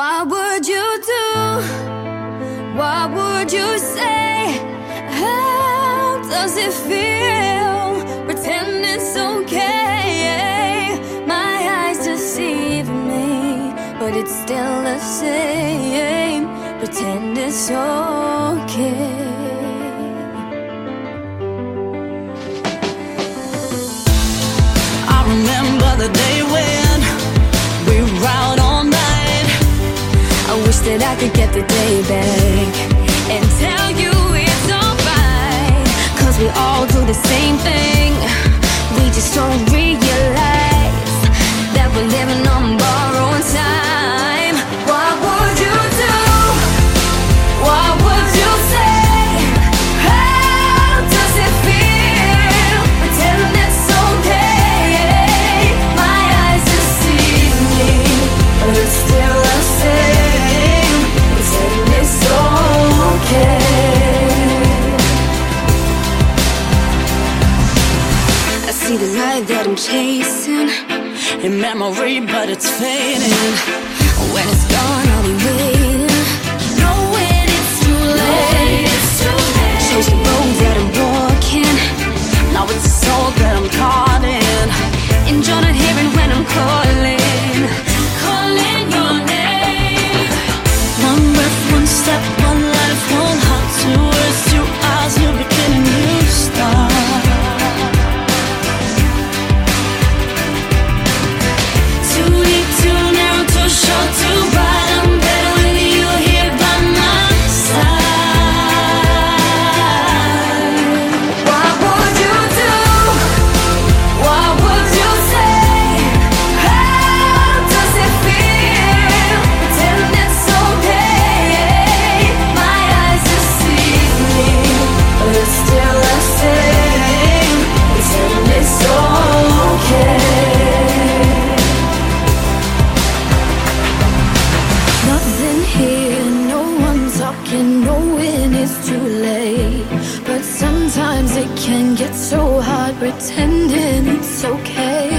What would you do? What would you say? How does it feel? Pretend it's okay. My eyes deceive me, but it's still the same. Pretend it's okay. I remember the day when wish that I could get the day back and tell you it's alright. Cause we all do the same thing. We just don't chasing. In memory, but it's fading. When it's gone, I'll be waiting. But sometimes it can get so hard pretending it's okay.